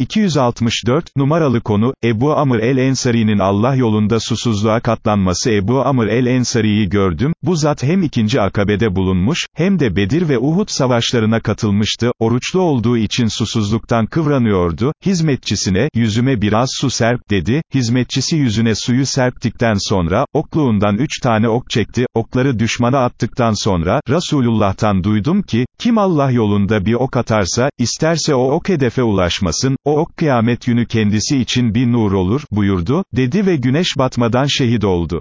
264, numaralı konu, Ebu Amr el-Ensari'nin Allah yolunda susuzluğa katlanması. Ebu Amr el-Ensari'yi gördüm, bu zat hem ikinci akabede bulunmuş, hem de Bedir ve Uhud savaşlarına katılmıştı, oruçlu olduğu için susuzluktan kıvranıyordu, hizmetçisine, yüzüme biraz su serp, dedi, hizmetçisi yüzüne suyu serptikten sonra, okluğundan üç tane ok çekti, okları düşmana attıktan sonra, Resulullah'tan duydum ki, kim Allah yolunda bir ok atarsa, isterse o ok hedefe ulaşmasın, o ok kıyamet günü kendisi için bir nur olur, buyurdu, dedi ve güneş batmadan şehit oldu.